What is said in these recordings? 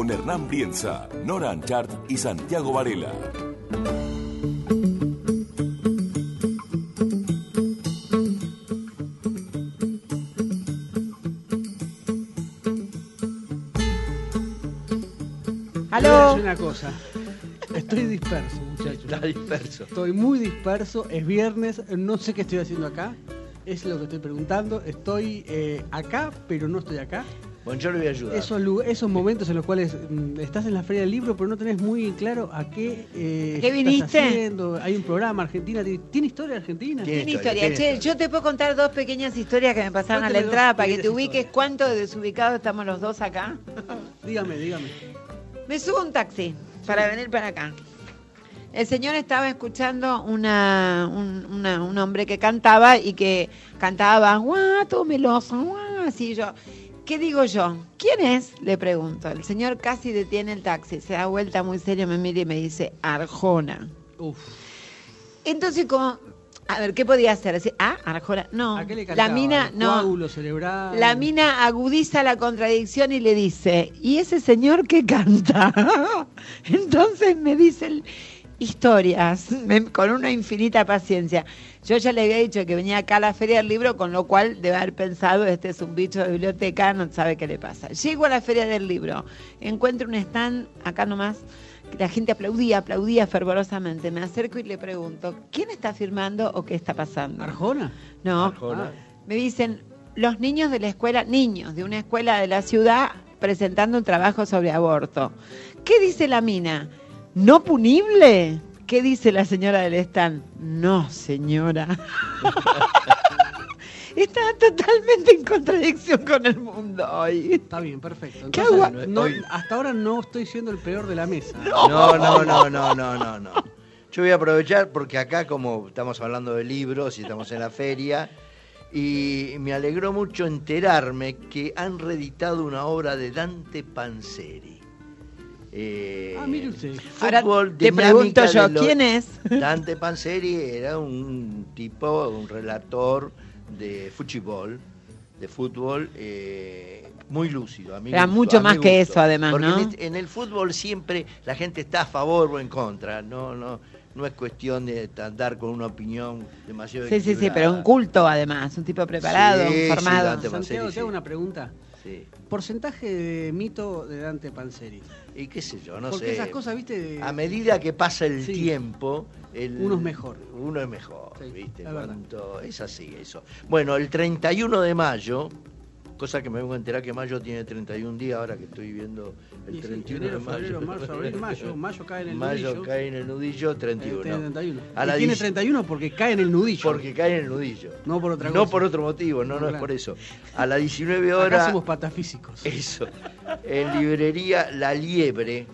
Con Hernán Brienza, Nora Anchart y Santiago Varela. Aló. Una cosa. Estoy disperso, muchachos. Está disperso. Estoy muy disperso. Es viernes. No sé qué estoy haciendo acá. Es lo que estoy preguntando. Estoy eh, acá, pero no estoy acá. Bueno, yo le voy a ayudar. Esos, momentos en los cuales mm, estás en la feria del libro, pero no tenés muy claro a qué, eh, ¿Qué estás viniste? haciendo. Hay un programa Argentina. ¿Tiene, historia Argentina? Tiene Tiene historia, historia. tiene Che, yo te puedo contar dos pequeñas historias que me pasaron a la entrada para que te ubiques historias. cuánto de desubicados estamos los dos acá. Dígame, dígame. Me subo a un taxi para venir para acá. El señor estaba escuchando una, un, una- un hombre que cantaba y que cantaba, guato meloso, guau", así yo. ¿Qué digo yo? ¿Quién es? Le pregunto. El señor casi detiene el taxi, se da vuelta muy serio, me mira y me dice, Arjona. Uf. Entonces, como, a ver, ¿qué podía hacer? Decir, ah, Arjona. No, ¿A qué le la mina, ¿El no. cerebral? La mina agudiza la contradicción y le dice, ¿y ese señor que canta? Entonces me dicen historias me- con una infinita paciencia. Yo ya le había dicho que venía acá a la Feria del Libro, con lo cual debe haber pensado, este es un bicho de biblioteca, no sabe qué le pasa. Llego a la Feria del Libro, encuentro un stand acá nomás, que la gente aplaudía, aplaudía fervorosamente. Me acerco y le pregunto, ¿quién está firmando o qué está pasando? ¿Arjona? No, Arjona. me dicen, los niños de la escuela, niños de una escuela de la ciudad presentando un trabajo sobre aborto. ¿Qué dice la mina? ¿No punible? ¿Qué dice la señora del stand? No, señora. Está totalmente en contradicción con el mundo hoy. Está bien, perfecto. ¿Qué Entonces, no- hasta ahora no estoy siendo el peor de la mesa. No, no, no, no, no, no, no. Yo voy a aprovechar porque acá como estamos hablando de libros y estamos en la feria y me alegró mucho enterarme que han reeditado una obra de Dante Panzeri. Eh, Ah, mire usted. Ahora te pregunto yo, ¿quién es? Dante Panzeri era un tipo, un relator de fútbol, de fútbol eh, muy lúcido. A Era gusto, mucho más que gusto. eso, además, Porque ¿no? en, en el fútbol siempre la gente está a favor o en contra. No, no, no es cuestión de andar con una opinión demasiado Sí, sí, sí, pero un culto además, un tipo preparado, Sí, sí, formado. Dante Santiago, Panzeri, te hago sí. una pregunta. Sí. Porcentaje de mito de Dante Panzeri. Y qué sé yo, no Porque sé. esas cosas, viste, de- A medida que pasa el Sí. tiempo, el- Uno es mejor. Uno es mejor, Sí, ¿viste? es verdad. Cuanto- es así, eso. Bueno, el 31 de mayo, cosa que me vengo a enterar que mayo tiene 31 días, ahora que estoy viendo el Y sí, 31 enero, de mayo. febrero, marzo, abril, mayo. Mayo cae en el Mayo nudillo. cae en el nudillo, Eh, 31. tiene 31. A la Y tiene dieci- 31 porque cae en el nudillo. Porque cae en el nudillo. No por otra No cosa. por otro motivo, no, No, no, es por eso. A las 19 Acá horas. somos patafísicos. Eso. En librería La Liebre,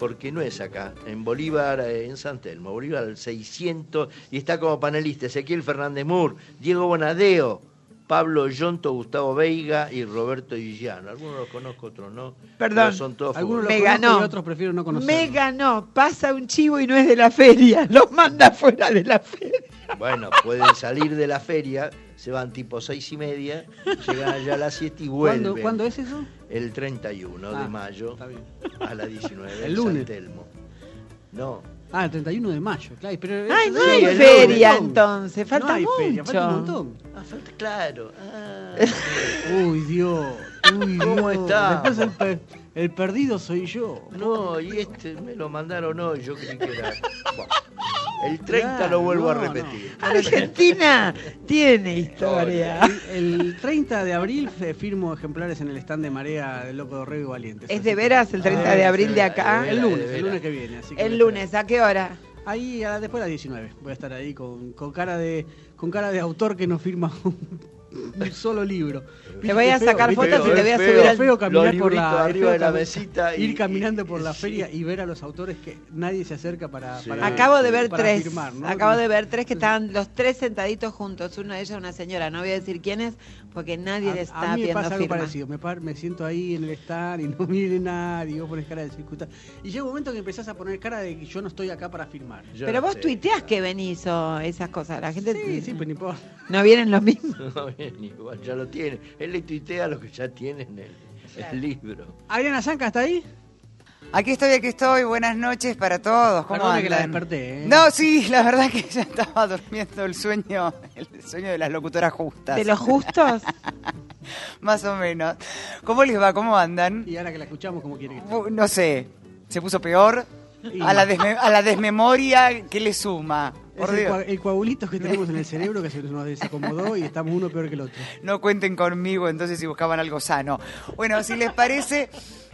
porque no es acá, en Bolívar, eh, en San Telmo, Bolívar al 600, y está como panelista Ezequiel Fernández Mur, Diego Bonadeo, Pablo Yonto, Gustavo Veiga y Roberto Guillano. Algunos los conozco, otros no. Perdón. pero son todos Algunos los Me ganó. y otros prefiero no conocerlos. Me ganó, pasa un chivo y no es de la feria, lo manda fuera de la feria. Bueno, pueden salir de la feria, se van tipo seis y media, llegan allá a las 7 y vuelven. ¿Cuándo, ¿Cuándo es eso? El 31 Ah, de mayo Está bien. a las 19 El en lunes. San Telmo. No, Ah, el 31 de mayo, claro. Pero Ay, no hay el feria entonces, falta no hay mucho. feria, falta un montón. Ah, falta claro. Ah, Uy, Dios. Uy, ¿Cómo está? Después el, per- el perdido soy yo. no, y este me lo mandaron hoy, yo creí que era. Bueno, el 30 Claro, lo vuelvo a no, repetir. Argentina tiene historia. El, el 30 de abril firmo ejemplares en el stand de Marea del Loco Dorrego y Valientes. ¿Es Así de veras el 30 Ah, de abril de de acá? El lunes, el lunes que viene. Así que El lunes, ¿a qué hora? Ahí, a- después de las 19. Voy a estar ahí con, con cara de con cara de autor que no firma un un solo libro. Le voy a sacar fotos y le voy a subir al... feo caminar Los por la arriba feo de la mesita y- ir caminando por la sí. feria y ver a los autores que nadie se acerca para, Sí. para- Acabo de ver para tres. firmar, ¿no? Acabo de ver tres que estaban los tres sentaditos juntos. Una de ellas una señora. No voy a decir quién es porque nadie a, le a está mí me pasa algo firma. parecido. Me, par- me siento ahí en el stand y no viene nadie. Y vos pones cara de circunstancia. Y llega un momento que empezás a poner cara de que yo no estoy acá para firmar. Yo Pero no vos sé. tuiteás que venís o esas cosas. La gente Sí, sí, pero importa. no vienen los mismos. No, bien, igual ya lo tiene. Él le tuitea lo que ya tiene en el, el libro. Ariana Zanca, ¿está ahí? Aquí estoy, aquí estoy. Buenas noches para todos. ¿Cómo Perdone que la andan? desperté, ¿eh? No, sí, la verdad que ya estaba durmiendo el sueño, el sueño de las locutoras justas. De los justos. Más o menos. ¿Cómo les va? ¿Cómo andan? Y ahora que la escuchamos, ¿cómo quiere que esté? Bu- No sé, se puso peor. Y- A la, desme- a la desmemoria, ¿qué le suma? Es Por el, el coagulito que tenemos en el cerebro que se nos desacomodó y estamos uno peor que el otro. No cuenten conmigo entonces si buscaban algo sano. Bueno, si les parece,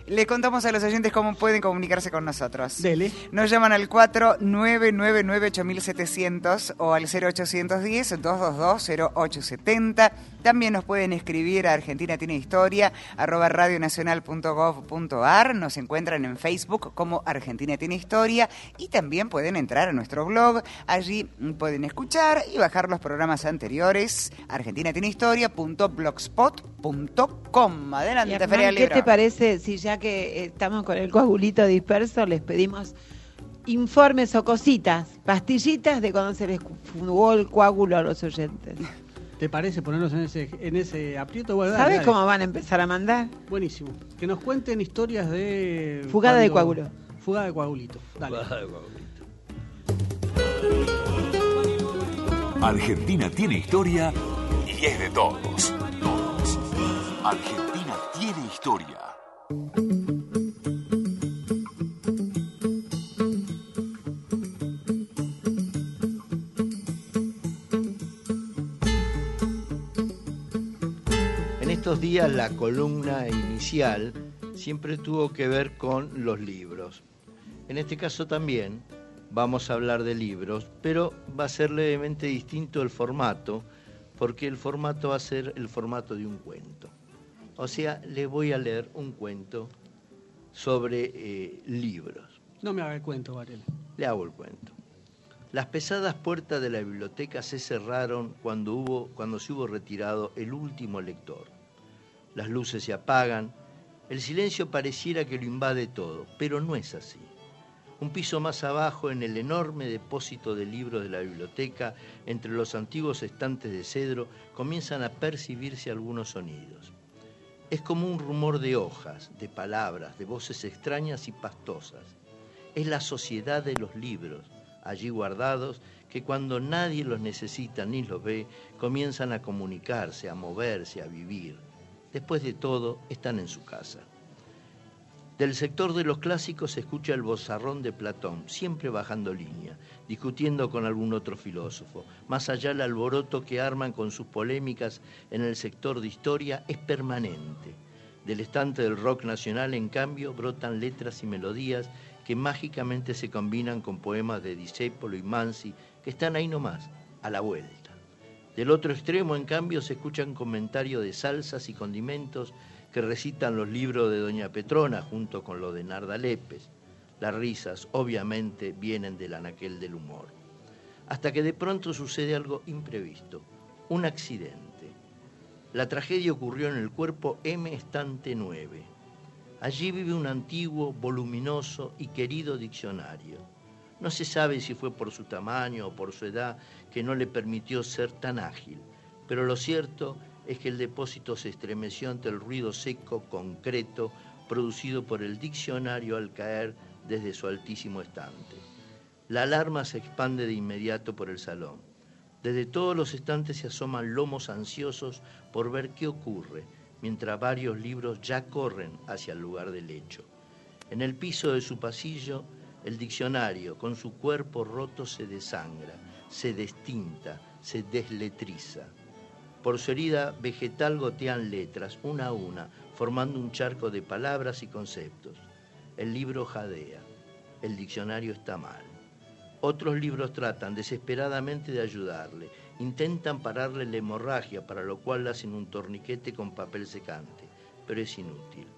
les contamos a los oyentes cómo pueden comunicarse con nosotros. Dele. Nos llaman al 4999-8700 o al 0810-222-0870. También nos pueden escribir a Argentina Tiene Historia, arroba radionacional.gov.ar. Nos encuentran en Facebook como Argentina Tiene Historia y también pueden entrar a nuestro blog. Allí pueden escuchar y bajar los programas anteriores, argentinatienehistoria.blogspot.com. Y Adelante, Hernán, Feria ¿Qué Libro. te parece si ya que estamos con el coagulito disperso les pedimos informes o cositas, pastillitas de cuando se les fugó el coágulo a los oyentes? ¿Te parece ponernos en ese, en ese aprieto? Bueno, dale, ¿Sabes dale. cómo van a empezar a mandar? Buenísimo. Que nos cuenten historias de... Fugada de coágulo. Fugada de coagulito. Dale. Argentina tiene historia y es de todos. Todos. Argentina tiene historia. Estos días la columna inicial siempre tuvo que ver con los libros. En este caso también vamos a hablar de libros, pero va a ser levemente distinto el formato, porque el formato va a ser el formato de un cuento. O sea, le voy a leer un cuento sobre eh, libros. No me haga el cuento, Varela. Le hago el cuento. Las pesadas puertas de la biblioteca se cerraron cuando, hubo, cuando se hubo retirado el último lector. Las luces se apagan, el silencio pareciera que lo invade todo, pero no es así. Un piso más abajo, en el enorme depósito de libros de la biblioteca, entre los antiguos estantes de cedro, comienzan a percibirse algunos sonidos. Es como un rumor de hojas, de palabras, de voces extrañas y pastosas. Es la sociedad de los libros, allí guardados, que cuando nadie los necesita ni los ve, comienzan a comunicarse, a moverse, a vivir. Después de todo, están en su casa. Del sector de los clásicos se escucha el bozarrón de Platón, siempre bajando línea, discutiendo con algún otro filósofo. Más allá el alboroto que arman con sus polémicas en el sector de historia es permanente. Del estante del rock nacional, en cambio, brotan letras y melodías que mágicamente se combinan con poemas de Discépolo y Mansi, que están ahí nomás, a la vuelta. Del otro extremo, en cambio, se escuchan comentarios de salsas y condimentos que recitan los libros de Doña Petrona junto con los de Narda Lépez. Las risas, obviamente, vienen del anaquel del humor. Hasta que de pronto sucede algo imprevisto, un accidente. La tragedia ocurrió en el cuerpo M estante 9. Allí vive un antiguo, voluminoso y querido diccionario. No se sabe si fue por su tamaño o por su edad que no le permitió ser tan ágil, pero lo cierto es que el depósito se estremeció ante el ruido seco, concreto, producido por el diccionario al caer desde su altísimo estante. La alarma se expande de inmediato por el salón. Desde todos los estantes se asoman lomos ansiosos por ver qué ocurre, mientras varios libros ya corren hacia el lugar del hecho. En el piso de su pasillo, el diccionario, con su cuerpo roto, se desangra, se destinta, se desletriza. Por su herida vegetal gotean letras, una a una, formando un charco de palabras y conceptos. El libro jadea, el diccionario está mal. Otros libros tratan desesperadamente de ayudarle Intentan pararle la hemorragia, para lo cual hacen un torniquete con papel secante, pero es inútil.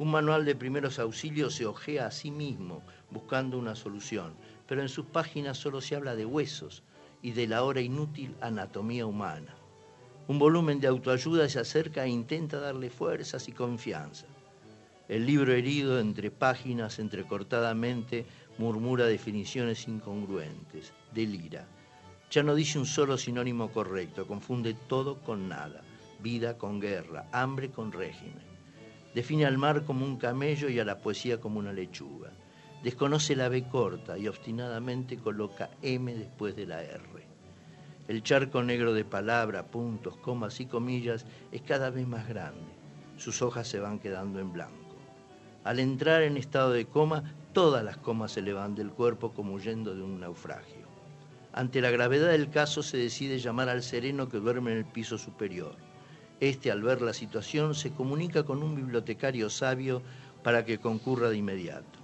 Un manual de primeros auxilios se ojea a sí mismo buscando una solución, pero en sus páginas solo se habla de huesos y de la ahora inútil anatomía humana. Un volumen de autoayuda se acerca e intenta darle fuerzas y confianza. El libro herido entre páginas, entrecortadamente, murmura definiciones incongruentes, delira. Ya no dice un solo sinónimo correcto, confunde todo con nada, vida con guerra, hambre con régimen. Define al mar como un camello y a la poesía como una lechuga. Desconoce la B corta y obstinadamente coloca M después de la R. El charco negro de palabra, puntos, comas y comillas es cada vez más grande. Sus hojas se van quedando en blanco. Al entrar en estado de coma, todas las comas se le van del cuerpo como huyendo de un naufragio. Ante la gravedad del caso se decide llamar al sereno que duerme en el piso superior. Este, al ver la situación, se comunica con un bibliotecario sabio para que concurra de inmediato.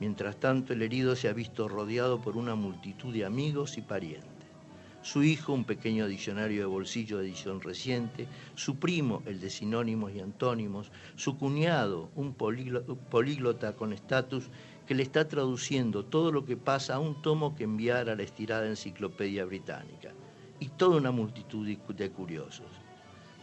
Mientras tanto, el herido se ha visto rodeado por una multitud de amigos y parientes. Su hijo, un pequeño diccionario de bolsillo de edición reciente, su primo, el de sinónimos y antónimos, su cuñado, un políglota con estatus que le está traduciendo todo lo que pasa a un tomo que enviara a la estirada enciclopedia británica, y toda una multitud de curiosos.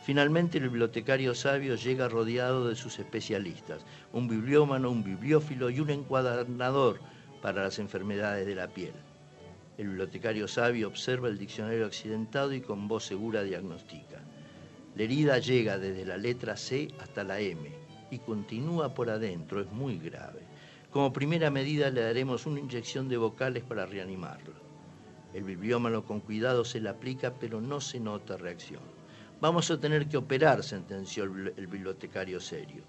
Finalmente el bibliotecario sabio llega rodeado de sus especialistas, un bibliómano, un bibliófilo y un encuadernador para las enfermedades de la piel. El bibliotecario sabio observa el diccionario accidentado y con voz segura diagnostica. La herida llega desde la letra C hasta la M y continúa por adentro, es muy grave. Como primera medida le daremos una inyección de vocales para reanimarlo. El bibliómano con cuidado se la aplica, pero no se nota reacción. Vamos a tener que operar, sentenció el bibliotecario serio.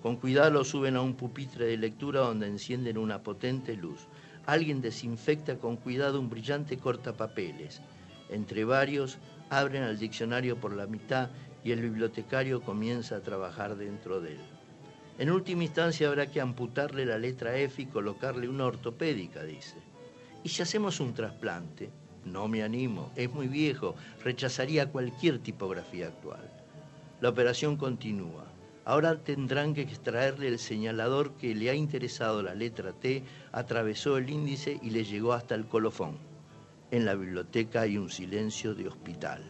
Con cuidado lo suben a un pupitre de lectura donde encienden una potente luz. Alguien desinfecta con cuidado un brillante cortapapeles. Entre varios, abren al diccionario por la mitad y el bibliotecario comienza a trabajar dentro de él. En última instancia habrá que amputarle la letra F y colocarle una ortopédica, dice. ¿Y si hacemos un trasplante? No me animo, es muy viejo, rechazaría cualquier tipografía actual. La operación continúa. Ahora tendrán que extraerle el señalador que le ha interesado la letra T, atravesó el índice y le llegó hasta el colofón. En la biblioteca hay un silencio de hospital.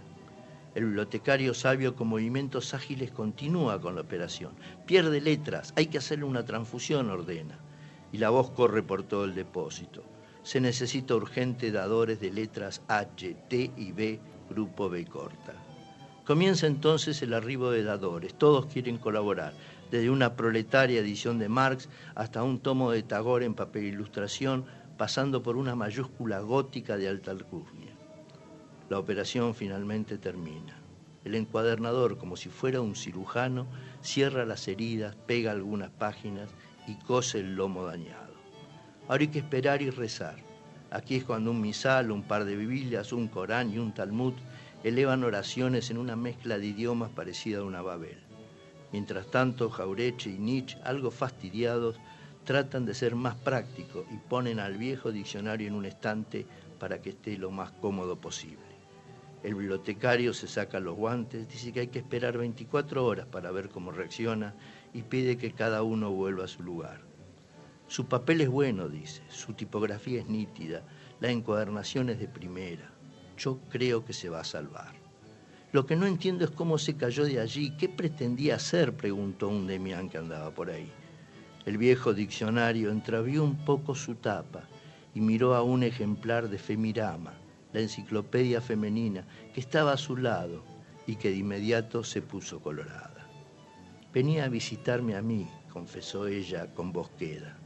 El bibliotecario sabio con movimientos ágiles continúa con la operación. Pierde letras, hay que hacerle una transfusión, ordena. Y la voz corre por todo el depósito se necesita urgente dadores de letras H, T y B, grupo B corta. Comienza entonces el arribo de dadores, todos quieren colaborar, desde una proletaria edición de Marx hasta un tomo de Tagore en papel ilustración, pasando por una mayúscula gótica de alta alcurnia. La operación finalmente termina. El encuadernador, como si fuera un cirujano, cierra las heridas, pega algunas páginas y cose el lomo dañado. Ahora hay que esperar y rezar. Aquí es cuando un misal, un par de Biblias, un Corán y un Talmud elevan oraciones en una mezcla de idiomas parecida a una Babel. Mientras tanto, Jaureche y Nietzsche, algo fastidiados, tratan de ser más prácticos y ponen al viejo diccionario en un estante para que esté lo más cómodo posible. El bibliotecario se saca los guantes, dice que hay que esperar 24 horas para ver cómo reacciona y pide que cada uno vuelva a su lugar. Su papel es bueno, dice, su tipografía es nítida, la encuadernación es de primera. Yo creo que se va a salvar. Lo que no entiendo es cómo se cayó de allí, qué pretendía hacer, preguntó un Demián que andaba por ahí. El viejo diccionario entrevió un poco su tapa y miró a un ejemplar de Femirama, la enciclopedia femenina, que estaba a su lado y que de inmediato se puso colorada. Venía a visitarme a mí, confesó ella con voz queda.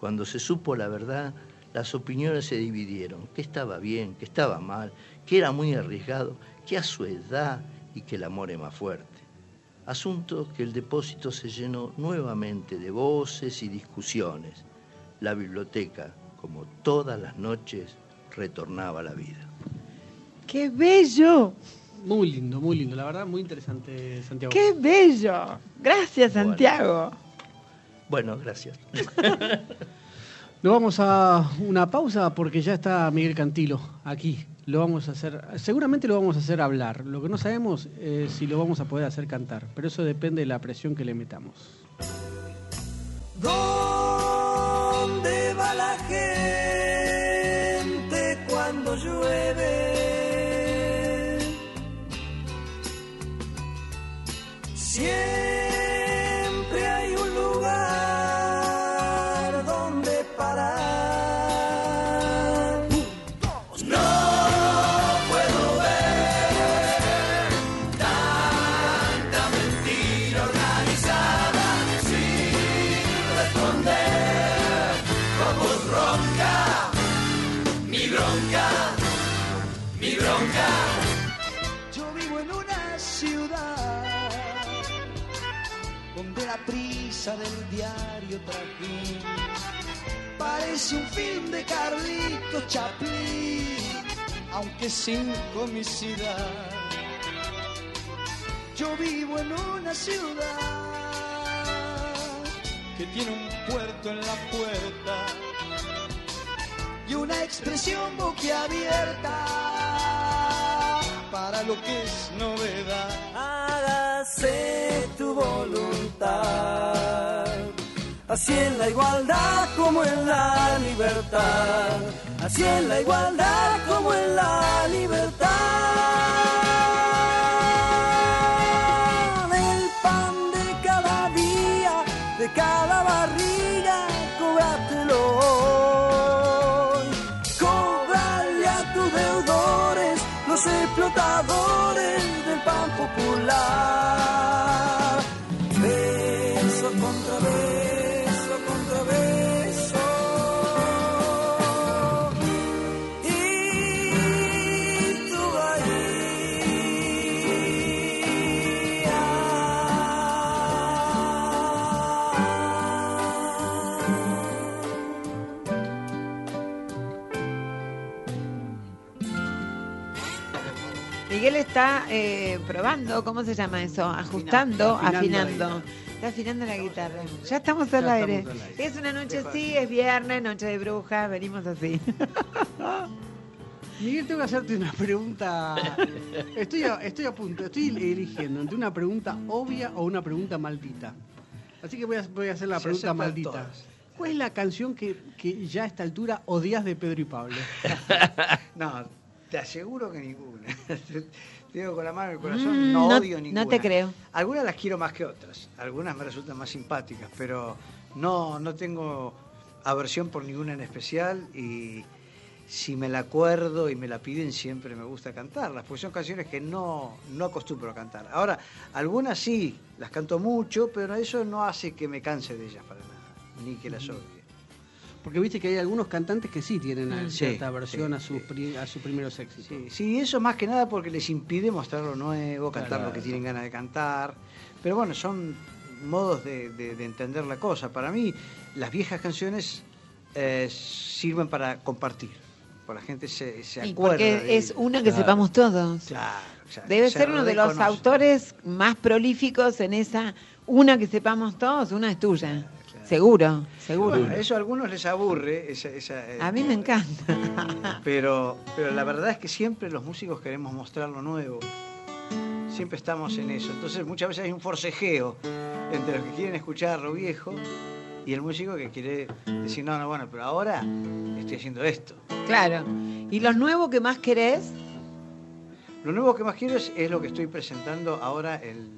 Cuando se supo la verdad, las opiniones se dividieron, que estaba bien, que estaba mal, que era muy arriesgado, que a su edad y que el amor es más fuerte. Asunto que el depósito se llenó nuevamente de voces y discusiones. La biblioteca, como todas las noches, retornaba a la vida. ¡Qué bello! Muy lindo, muy lindo, la verdad, muy interesante, Santiago. ¡Qué bello! Gracias, Santiago. Bueno, gracias. Nos vamos a una pausa porque ya está Miguel Cantilo aquí lo vamos a hacer, seguramente lo vamos a hacer hablar. Lo que no sabemos es si lo vamos a poder hacer cantar, pero eso depende de la presión que le metamos. ¿Dónde va la gente cuando llueve? Siempre del diario trajín parece un film de Carlitos Chaplin, aunque sin comicidad. Yo vivo en una ciudad que tiene un puerto en la puerta y una expresión boquiabierta para lo que es novedad. Hágase tu voluntad, así en la igualdad como en la libertad, así en la igualdad como en la libertad. El pan de cada día, de cada barriga, cóbratelo hoy. Cobrarle a tus deudores, los explotadores del pan popular. Está eh, probando, ¿cómo se llama eso? Ajustando, Afinando afinando. Está afinando la guitarra. Ya estamos al Ya aire. estamos al aire. Es una noche así, es viernes, noche de brujas, venimos así. Miguel, tengo que hacerte una pregunta. Estoy a, estoy a punto, estoy eligiendo entre una pregunta obvia o una pregunta maldita. Así que voy a, voy a hacer la pregunta maldita. todas. ¿Cuál es la canción que, que ya a esta altura odias de Pedro y Pablo? No, te aseguro que ninguna. Digo con la mano en el corazón, Mm, no, no- odio no ninguna. te creo. Algunas las quiero más que otras. Algunas me resultan más simpáticas, pero no, no tengo aversión por ninguna en especial y si me la acuerdo y me la piden siempre me gusta cantarlas, porque son canciones que no, no acostumbro a cantar. Ahora, algunas sí, las canto mucho, pero eso no hace que me canse de ellas para nada, ni que las odie. Porque viste que hay algunos cantantes que sí tienen Mm. a- cierta Sí, versión sí, a, sus sí. pri- a sus primeros éxitos. Sí, sí, eso más que nada porque les impide mostrar lo nuevo, cantar lo que tienen ganas de cantar. Pero bueno, son modos de, de- de entender la cosa. Para mí, las viejas canciones eh, sirven para compartir. Porque la gente se, se Y acuerda. porque de es una que Claro, sepamos todos. Claro, claro, Debe se ser uno de los autores más prolíficos en esa, una que sepamos todos, una es tuya. Seguro, seguro. Bueno, eso a algunos les aburre. Esa, esa, eh, A mí me encanta. Pero, pero la verdad es que siempre los músicos queremos mostrar lo nuevo. Siempre estamos en eso. Entonces muchas veces hay un forcejeo entre los que quieren escuchar lo viejo y el músico que quiere decir, no, no, bueno, pero ahora estoy haciendo esto. Claro. ¿Y los nuevos que más querés? Lo nuevo que más quiero es, es lo que estoy presentando ahora el,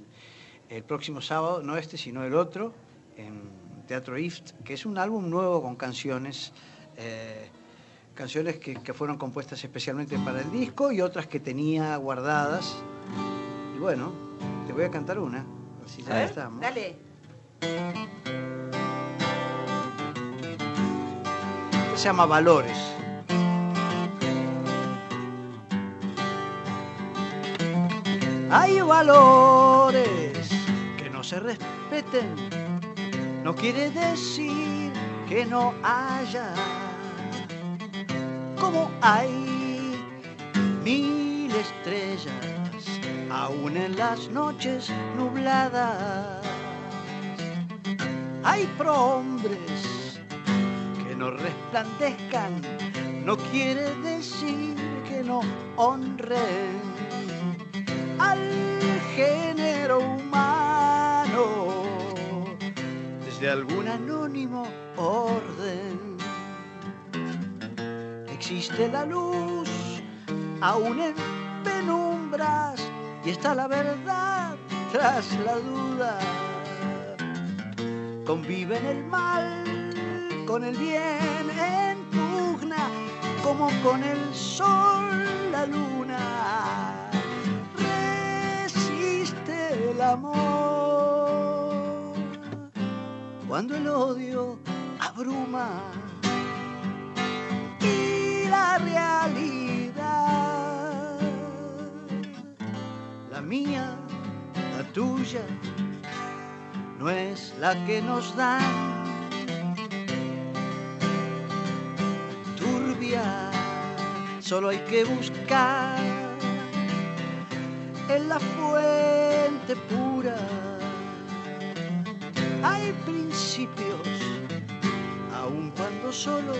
el próximo sábado, no este, sino el otro, en Teatro IFT, que es un álbum nuevo con canciones, eh, canciones que, que fueron compuestas especialmente para el disco y otras que tenía guardadas. Y bueno, te voy a cantar una, así ya estamos. Dale. se llama Valores. Hay valores que no se respeten, no quiere decir que no haya. Como hay mil estrellas, aún en las noches nubladas. Hay prohombres que no resplandezcan, no quiere decir que no honren al género humano desde algún anónimo orden. Existe la luz aún en penumbras y está la verdad tras la duda. Conviven el mal con el bien en pugna, como con el sol la luna. Cuando el odio abruma y la realidad, la mía, la tuya, no es la que nos dan. Turbia, solo hay que buscar en la fuente pura. Hay principios, aun cuando solo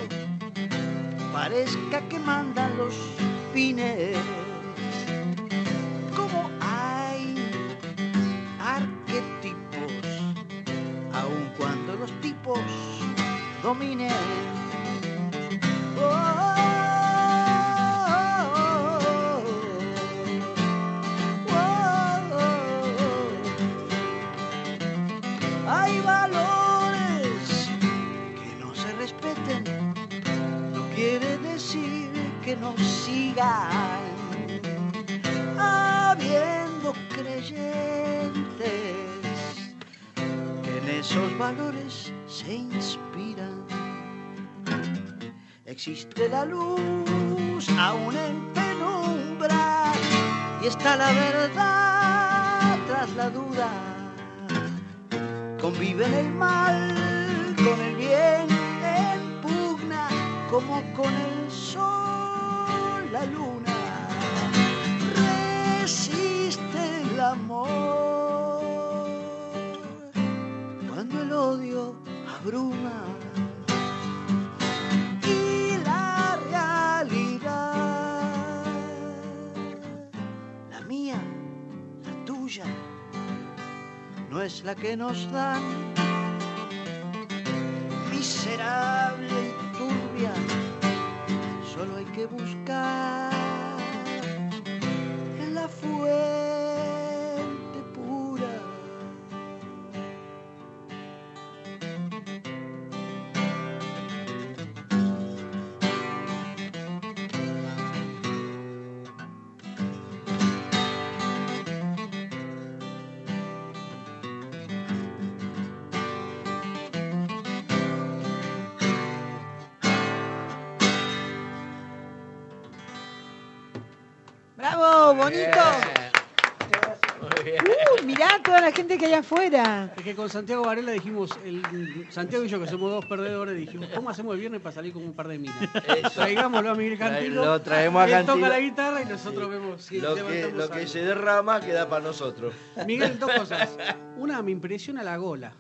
parezca que mandan los fines. Como hay arquetipos, aun cuando los tipos dominen. Valores se inspiran. Existe la luz aún en penumbra y está la verdad tras la duda. Conviven el mal con el bien en pugna como con el sol la luna. Resiste odio abruma y la realidad, la mía, la tuya, no es la que nos dan. Miserable y turbia, solo hay que buscar la fuente gente que hay afuera. Es que con Santiago Varela dijimos, el, Santiago y yo que somos dos perdedores, dijimos, ¿cómo hacemos el viernes para salir con un par de minas? Eso. Traigámoslo a Miguel Cantilo. Lo traemos a Él toca Cantilo. la guitarra y nosotros vemos si Lo que, lo que se derrama queda para nosotros. Miguel, dos cosas. Una, me impresiona la gola.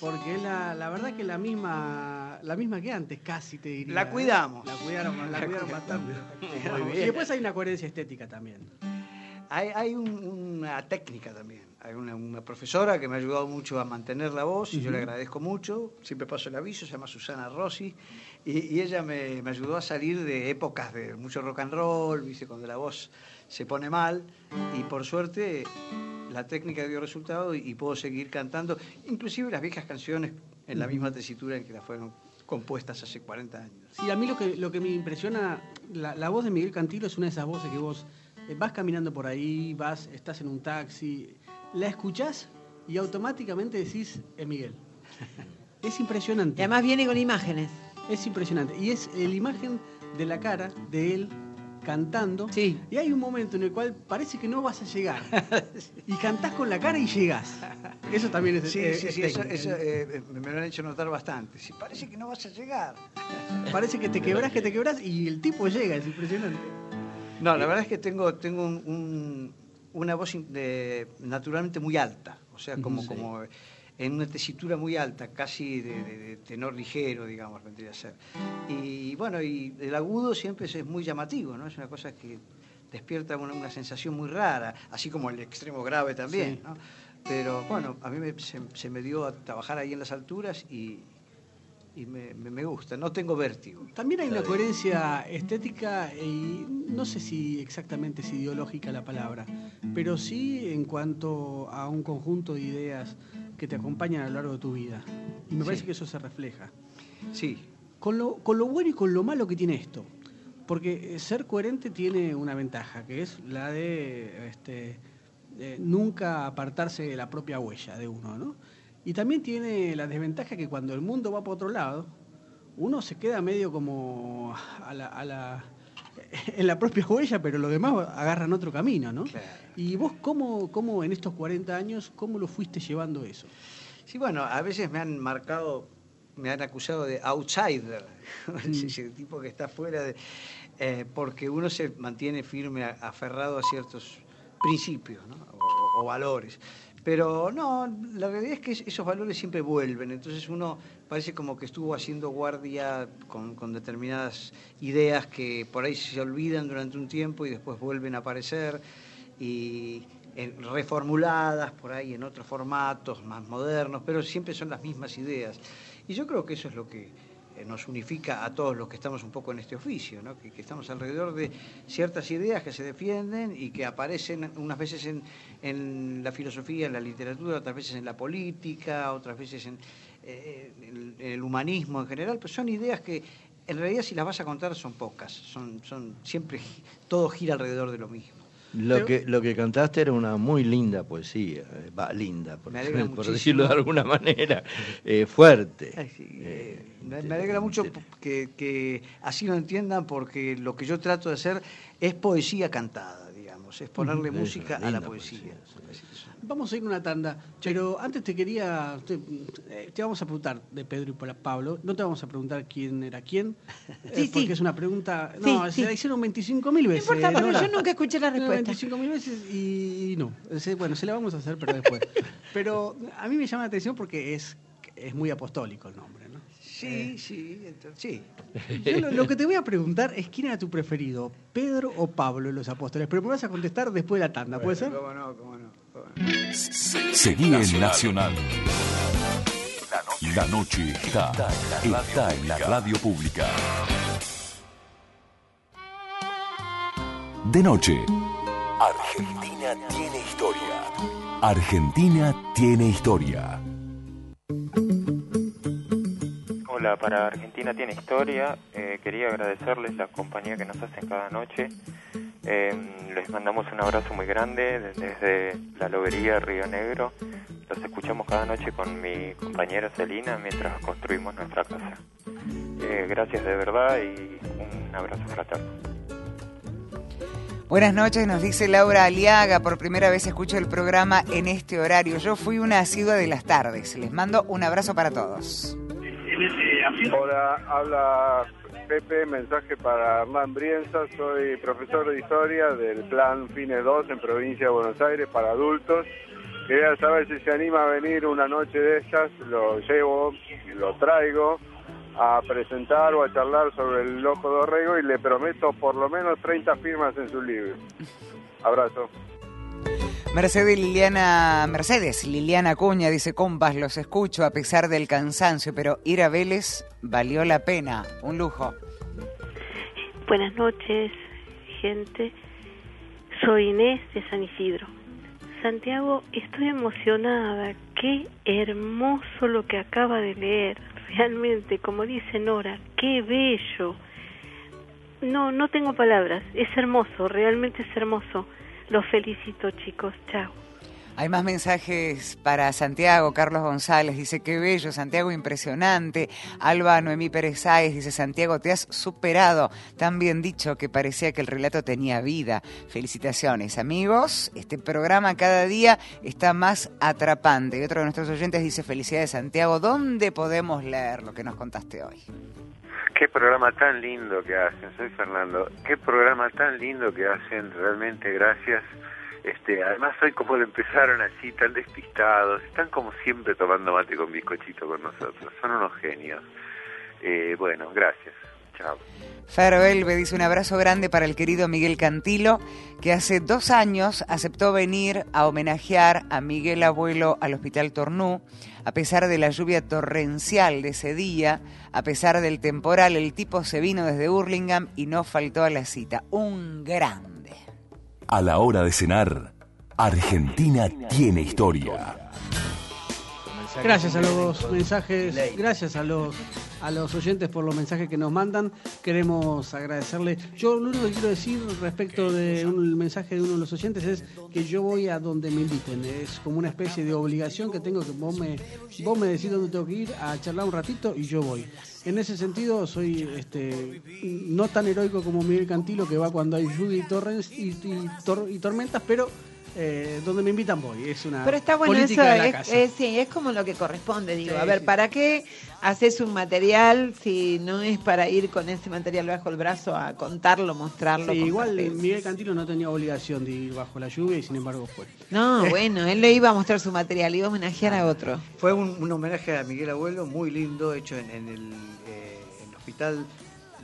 Porque es la, la verdad que la misma, la misma que antes, casi te diría. La ¿eh? cuidamos. La cuidaron, la cuidaron bastante. Muy Y bien. después hay una coherencia estética también. Hay, hay un- una técnica también. Hay una, profesora que me ha ayudado mucho a mantener la voz y yo le agradezco mucho. Siempre paso el aviso, se llama Susana Rossi. Y, y ella me, me ayudó a salir de épocas de mucho rock and roll, ¿viste? cuando la voz se pone mal. Y por suerte la técnica dio resultado y, y puedo seguir cantando. Inclusive las viejas canciones en la misma tesitura en que las fueron compuestas hace 40 años. Sí, a mí lo que, lo que me impresiona, la, la voz de Miguel Cantilo es una de esas voces que vos eh, vas caminando por ahí, vas, estás en un taxi, la escuchás y automáticamente decís, es Miguel. Es Y impresionante. además viene con imágenes. Es impresionante. Y es eh, la imagen de la cara de él cantando. Sí. Y hay un momento en el cual parece que no vas a llegar. y cantás con la cara y llegás. Eso también es Sí, eh, sí, sí, eso, eh, me me lo han hecho notar bastante. Sí, parece que no vas a llegar. Parece que te quebrás, que te quebrás y el tipo llega, es impresionante. No, la verdad es que tengo, tengo un- un- una voz de- naturalmente muy alta. O sea, como, Sí. como en una tesitura muy alta, casi de, de- de tenor ligero, digamos, vendría a ser. Y bueno, y el agudo siempre es, es muy llamativo, ¿no? Es una cosa que despierta una, una sensación muy rara, así como el extremo grave también, Sí. ¿no? Pero bueno, a mí me- se, se me dio a trabajar ahí en las alturas y, y me, gusta, no tengo vértigo. También hay una coherencia estética y no sé si exactamente es ideológica la palabra, pero sí en cuanto a un conjunto de ideas que te acompañan a lo largo de tu vida. Y me Sí. parece que eso se refleja. Sí, Con lo, con lo bueno y con lo malo que tiene esto. Porque eh, ser coherente tiene una ventaja, que es la de este, eh, nunca apartarse de la propia huella de uno, ¿no? Y también tiene la desventaja que cuando el mundo va para otro lado, uno se queda medio como a la, a la- en la propia huella, pero los demás agarran otro camino, ¿no? Claro. Y vos, cómo, cómo en estos 40 años, cómo lo fuiste llevando eso? Sí, bueno, a veces me han marcado, me han acusado de outsider, Mm. ese tipo que está fuera de... eh, porque uno se mantiene firme, aferrado a ciertos principios ¿no? o, o valores. Pero no, la realidad es que es- esos valores siempre vuelven, entonces uno parece como que estuvo haciendo guardia con, con determinadas ideas que por ahí se olvidan durante un tiempo y después vuelven a aparecer y reformuladas por ahí en otros formatos más modernos, pero siempre son las mismas ideas. Y yo creo que eso es lo que nos unifica a todos los que estamos un poco en este oficio, que, estamos alrededor de ciertas ideas que se defienden y que aparecen unas veces en, la filosofía, en la literatura, otras veces en la política, otras veces en, eh, en- el humanismo en general, pero son ideas que en realidad si las vas a contar son pocas, son, siempre todo gira alrededor de lo mismo. Lo que, lo que cantaste era una muy linda poesía, eh, va, linda, por, por decirlo de alguna manera, eh, fuerte. Ay, sí, Eh, me, me alegra mucho que, que así lo entiendan porque lo que yo trato de hacer es poesía cantada, digamos, es ponerle música a la poesía. Vamos a ir a una tanda, pero antes te quería, te, eh, te vamos a preguntar de Pedro y Paula- Pablo, no te vamos a preguntar quién era quién, eh, Sí, porque sí. es una pregunta, Sí, no, se sí. la hicieron 25 mil No veces. importa, pero Nora. yo nunca escuché la respuesta. 25 mil veces y no, bueno, se la vamos a hacer, pero después. pero a mí me llama la atención porque es, es muy apostólico el nombre, ¿no? Sí, sí, entonces, sí. Yo lo, lo que te voy a preguntar es quién era tu preferido, Pedro o Pablo los apóstoles, pero me vas a contestar después de la tanda, ¿puede ser? ¿Cómo no? ¿Cómo no? ¿Cómo no? Seguí en Nacional. La noche está, está en la radio pública. De noche. Argentina tiene historia. Argentina tiene historia. Hola, para Argentina tiene historia. Eh, quería agradecerles la compañía que nos hacen cada noche. Eh, les mandamos un abrazo muy grande desde la lobería Río Negro. Los escuchamos cada noche con mi compañera Celina mientras construimos nuestra casa. Eh, gracias de verdad y un abrazo fraterno. Buenas noches, nos dice Laura Aliaga. Por primera vez escucho el programa en este horario. Yo fui una asidua de las tardes. Les mando un abrazo para todos. Hola, habla Pepe, mensaje para Hernán Brienza, soy profesor de historia del plan Fines 2 en provincia de Buenos Aires para adultos. Quería saber si se anima a venir una noche de estas, lo llevo, lo traigo a presentar o a charlar sobre el Loco Dorrego y le prometo por lo menos 30 firmas en su libro. Abrazo. Mercedes Liliana, Mercedes Liliana Cuña dice, compas, los escucho a pesar del cansancio, pero ir a Vélez valió la pena, un lujo. Buenas noches, gente. Soy Inés de San Isidro. Santiago, estoy emocionada. Qué hermoso lo que acaba de leer. Realmente, como dice Nora, qué bello. No, no tengo palabras. Es hermoso, realmente es hermoso. Los felicito, chicos. Chao. Hay más mensajes para Santiago. Carlos González dice, qué bello, Santiago, impresionante. Alba Noemí Pérez Sáez dice, Santiago, te has superado. Tan bien dicho que parecía que el relato tenía vida. Felicitaciones, amigos. Este programa cada día está más atrapante. Y otro de nuestros oyentes dice, felicidades, Santiago. ¿Dónde podemos leer lo que nos contaste hoy? Qué programa tan lindo que hacen, soy Fernando. Qué programa tan lindo que hacen, realmente gracias. Este, además hoy como lo empezaron así, tan despistados, están como siempre tomando mate con bizcochito con nosotros, son unos genios. Eh, bueno, gracias. Chao. Faro Elbe dice un abrazo grande para el querido Miguel Cantilo, que hace dos años aceptó venir a homenajear a Miguel Abuelo al Hospital Tornú. A pesar de la lluvia torrencial de ese día, a pesar del temporal, el tipo se vino desde Hurlingham y no faltó a la cita. Un grande. A la hora de cenar, Argentina tiene historia. Gracias a los mensajes, gracias a los a los oyentes por los mensajes que nos mandan. Queremos agradecerle. Yo lo único que quiero decir respecto del mensaje de uno de los oyentes es que yo voy a donde me inviten. Es como una especie de obligación que tengo que vos me, vos me decís dónde tengo que ir a charlar un ratito y yo voy. En ese sentido soy este no tan heroico como Miguel Cantilo que va cuando hay lluvia y, torres y, y tormentas, pero eh, donde me invitan voy. Es una Pero está bueno política eso, de la es, casa. es- sí, es como lo que corresponde, digo. Sí, a ver, sí. ¿para qué haces un material si no es para ir con ese material bajo el brazo a contarlo, mostrarlo? Sí, igual? Miguel Cantilo no tenía obligación de ir bajo la lluvia y sin embargo fue. No, bueno, él le iba a mostrar su material, iba a homenajear a otro. Fue un, un homenaje a Miguel Abuelo muy lindo, hecho en, en el, eh, en el hospital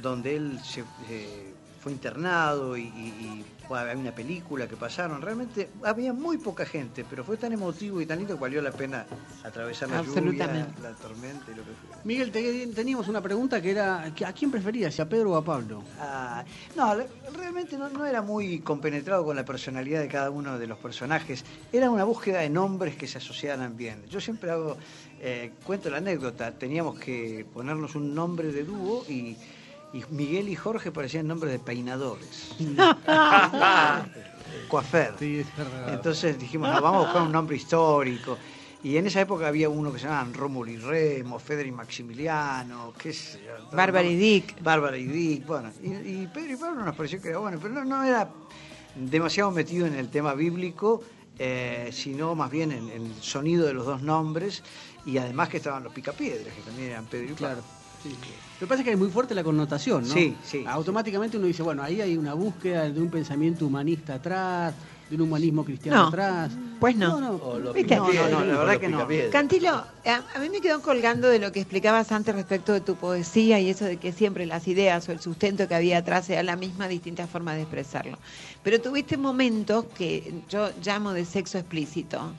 donde él se, eh, fue internado y, y- y, bueno, hay una película que pasaron. Realmente había muy poca gente, pero fue tan emotivo y tan lindo que valió la pena atravesar la lluvia, la tormenta y lo que fuera. Miguel, te- teníamos una pregunta que era ¿a quién preferías, si a Pedro o a Pablo? Ah, no, realmente no, no era muy compenetrado con la personalidad de cada uno de los personajes. Era una búsqueda de nombres que se asociaran bien. Yo siempre hago, eh, cuento la anécdota, teníamos que ponernos un nombre de dúo y, y Miguel y Jorge parecían nombres de peinadores. Coafer. Entonces dijimos, no, vamos a buscar un nombre histórico. Y en esa época había uno que se llamaban Rómulo y Remo, Federico y Maximiliano, qué sé yo. Bárbara y Dick. Bárbara y Dick, bueno. Y, y Pedro y Pablo nos pareció que era bueno, pero no, no era demasiado metido en el tema bíblico, eh, sino más bien en, en el sonido de los dos nombres y además que estaban los picapiedras, que también eran Pedro y Pablo. Claro. Lo que pasa es que es muy fuerte la connotación, ¿no? Sí, sí. Automáticamente uno dice, bueno, ahí hay una búsqueda de un pensamiento humanista atrás, de un humanismo cristiano No, atrás. Pues no. No, no. ¿Viste? No, la verdad que no. Cantilo, a, a mí me quedó colgando de lo que explicabas antes respecto de tu poesía y eso de que siempre las ideas o el sustento que había atrás era la misma, distintas formas de expresarlo. Pero tuviste momentos que yo llamo de sexo explícito.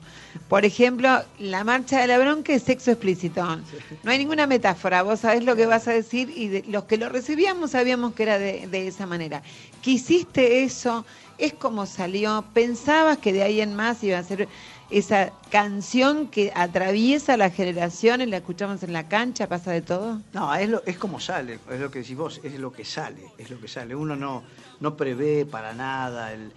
Por ejemplo, la marcha de la bronca es sexo explícito. No hay ninguna metáfora, vos sabés lo que vas a decir y de- los que lo recibíamos sabíamos que era de, de esa manera. Quisiste eso, es como salió, pensabas que de ahí en más iba a ser esa canción que atraviesa las generaciones, la escuchamos en la cancha, pasa de todo. No, es, lo, es como sale, es lo que decís vos, es lo que sale, es lo que sale. Uno no, no prevé para nada el,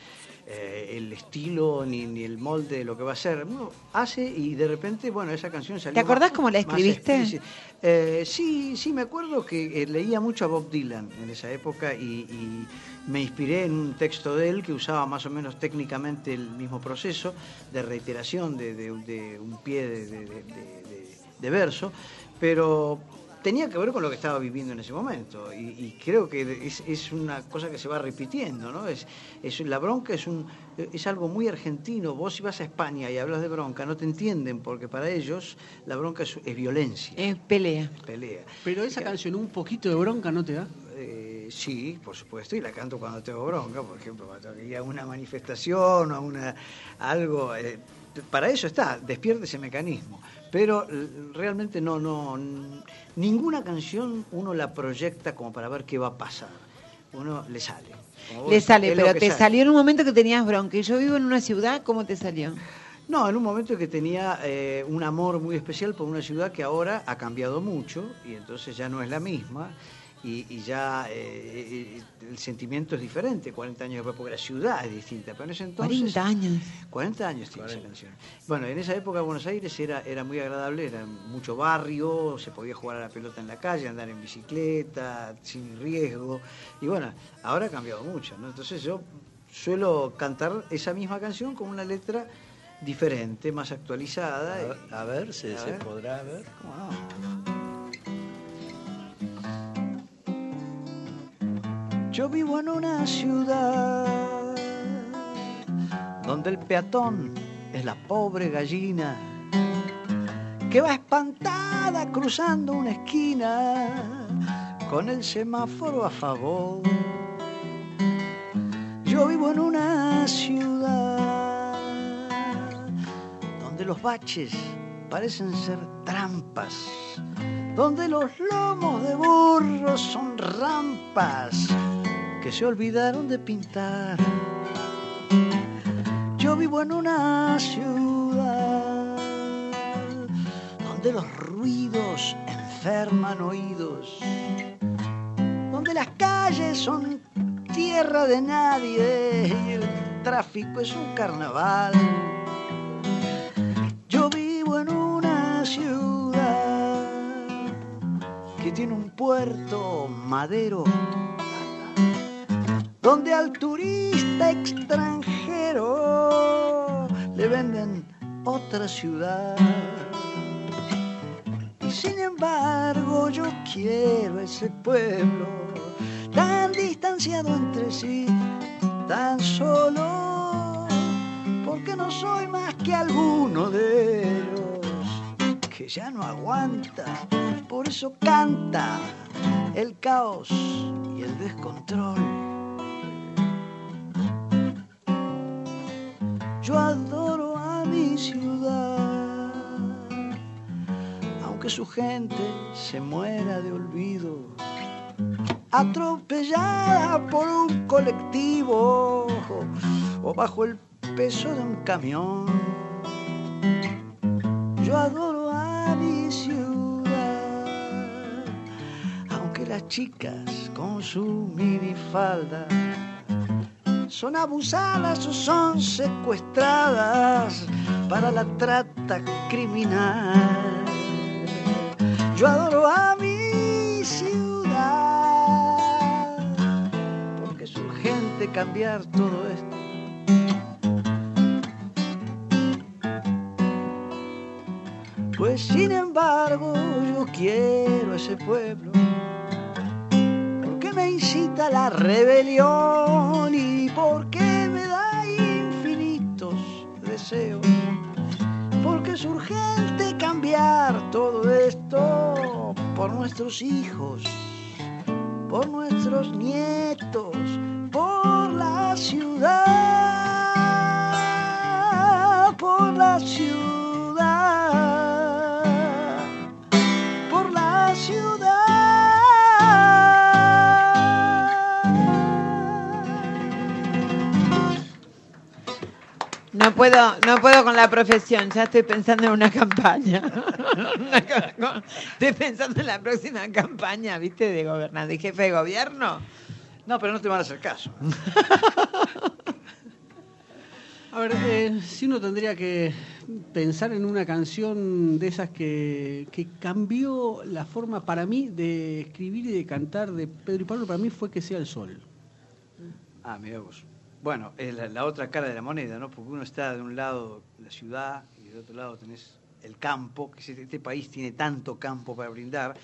eh, el estilo ni, ni el molde de lo que va a ser. Uno hace y de repente, bueno, esa canción salió. ¿Te acordás más- cómo la escribiste? Eh, sí, sí, me acuerdo que eh, leía mucho a Bob Dylan en esa época y, y me inspiré en un texto de él que usaba más o menos técnicamente el mismo proceso de reiteración de, de- de un pie de- de verso, pero tenía que ver con lo que estaba viviendo en ese momento y, y creo que es, es una cosa que se va repitiendo, ¿no? Es, es la bronca es un es algo muy argentino. Vos si vas a España y hablas de bronca no te entienden porque para ellos la bronca es, es violencia, Es pelea. es pelea. Pero esa canción, un poquito de bronca, ¿no te da? Eh, sí, por supuesto, y la canto cuando tengo bronca, por ejemplo, cuando tengo que ir a una manifestación o a una, a algo. eh, para eso está, despierte ese mecanismo. Pero l- realmente no, no, ninguna canción uno la proyecta como para ver qué va a pasar. Uno le sale. Vos, Le sale, pero te sale. salió en un momento que tenías bronca. Y yo vivo en una ciudad, ¿cómo te salió? No, en un momento que tenía eh, un amor muy especial por una ciudad que ahora ha cambiado mucho y entonces ya no es la misma y, y ya eh, eh, el sentimiento es diferente, 40 años después, porque la ciudad es distinta, pero en ese entonces... 40 años. 40 años tiene esa canción. Bueno, en esa época Buenos Aires era, era muy agradable, era mucho barrio, se podía jugar a la pelota en la calle, andar en bicicleta, sin riesgo. Y bueno, ahora ha cambiado mucho, ¿no? Entonces yo suelo cantar esa misma canción con una letra diferente, más actualizada. A, a ver, ¿se, A se ver. podrá ver? ¿Cómo Yo vivo en una ciudad donde el peatón es la pobre gallina que va espantada cruzando una esquina con el semáforo a favor. Yo vivo en una ciudad donde los baches parecen ser trampas, donde los lomos de burros son rampas que se olvidaron de pintar. Yo vivo en una ciudad donde los ruidos enferman oídos, donde las calles son tierra de nadie y el tráfico es un carnaval. Yo vivo en una ciudad que tiene un puerto madero donde al turista extranjero le venden otra ciudad. Y sin embargo yo quiero ese pueblo tan distanciado entre sí, tan solo, porque no soy más que alguno de ellos que ya no aguanta, por eso canta el caos y el descontrol. Yo adoro a mi ciudad, aunque su gente se muera de olvido, atropellada por un colectivo o bajo el peso de un camión. Yo adoro a mi ciudad, aunque las chicas con su minifalda son abusadas o son secuestradas para la trata criminal. Yo adoro a mi ciudad porque es urgente cambiar todo esto. Pues sin embargo yo quiero ese pueblo porque me incita la rebelión y es urgente cambiar todo esto por nuestros hijos, por nuestros nietos, por la ciudad, por la ciudad, No puedo, no puedo con la profesión, ya estoy pensando en una campaña. Estoy pensando en la próxima campaña, ¿viste? De gobernante, jefe de gobierno. No, pero no te van a hacer caso. A ver, eh, si uno tendría que pensar en una canción de esas que, que cambió la forma para mí de escribir y de cantar de Pedro y Pablo, para mí fue que sea el sol. Ah, mira vos. Bueno, es la, la otra cara de la moneda, ¿no? Porque uno está de un lado la ciudad y del otro lado tenés el campo, que este, este país tiene tanto campo para brindar,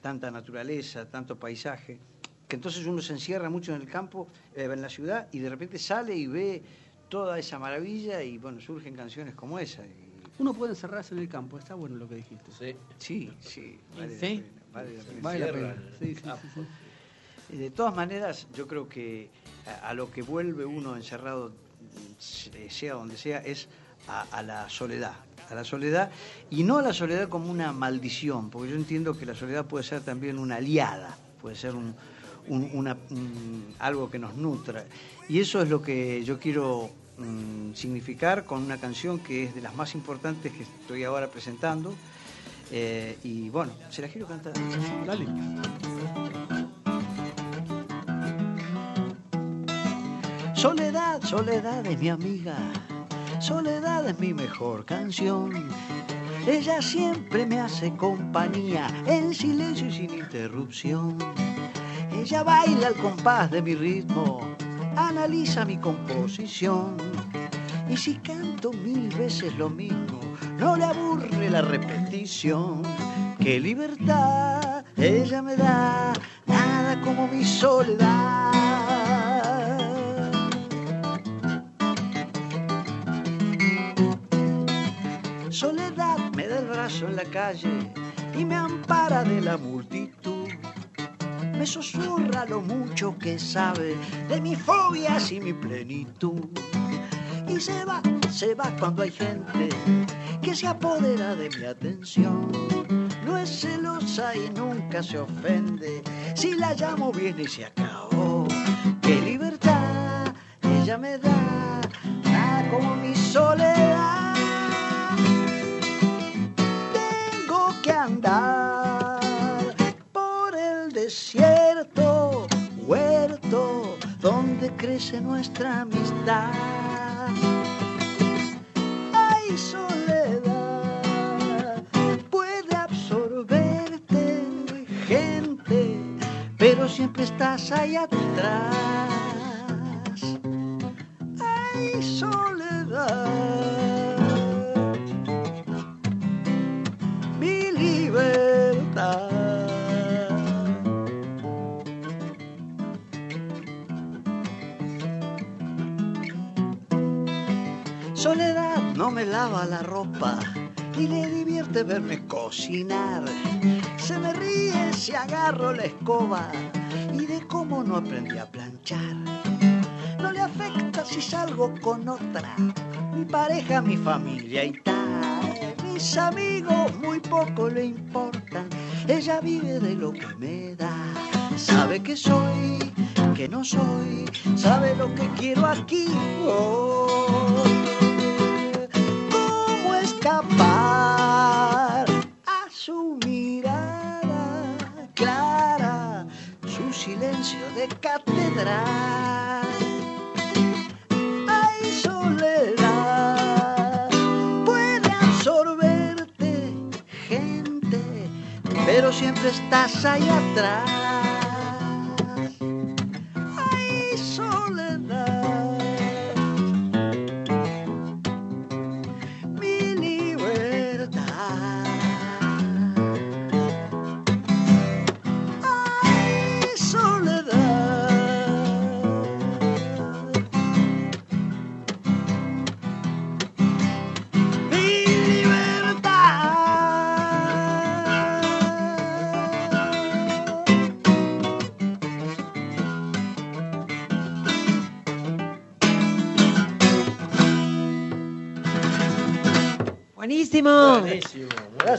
tanta naturaleza, tanto paisaje, que entonces uno se encierra mucho en el campo, eh, en la ciudad, y de repente sale y ve toda esa maravilla y bueno, surgen canciones como esa. y- Uno puede encerrarse en el campo, está bueno lo que dijiste. Sí. Sí, sí, vale Sí. la pena. Vale la pena. Vale la pena. Sí, sí, sí, De todas maneras, yo creo que a, lo que vuelve uno encerrado, se- sea donde sea, es a, la soledad. A la soledad, y no a la soledad como una maldición, porque yo entiendo que la soledad puede ser también una aliada, puede ser un- algo que nos nutra. Y eso es lo que yo quiero mm, significar con una canción que es de las más importantes que estoy ahora presentando. Eh, y bueno, se la quiero cantar. Dale. Soledad, soledad es mi amiga, soledad es mi mejor canción. Ella siempre me hace compañía, en silencio y sin interrupción. Ella baila al compás de mi ritmo, analiza mi composición. Y si canto mil veces lo mismo, no le aburre la repetición. Qué libertad ella me da, nada como mi soledad. Abrazo en la calle y me ampara de la multitud. Me susurra lo mucho que sabe de mis fobias y mi plenitud. Y se va, se va cuando hay gente que se apodera de mi atención. No es celosa y nunca se ofende. Si la llamo bien y se acabó. Qué libertad ella me da, da como mi soledad. Que andar por el desierto, huerto, donde crece nuestra amistad. Ay, soledad, puede absorberte gente, pero siempre estás ahí atrás. No me lava la ropa y le divierte verme cocinar. Se me ríe si agarro la escoba y de cómo no aprendí a planchar. No le afecta si salgo con otra, mi pareja, mi familia y tal. Mis amigos muy poco le importan, ella vive de lo que me da. Sabe que soy, que no soy, sabe lo que quiero aquí. hoy. ¿Cómo escapar a su mirada clara, su silencio de catedral? Ay, soledad, puede absorberte gente, pero siempre estás ahí atrás.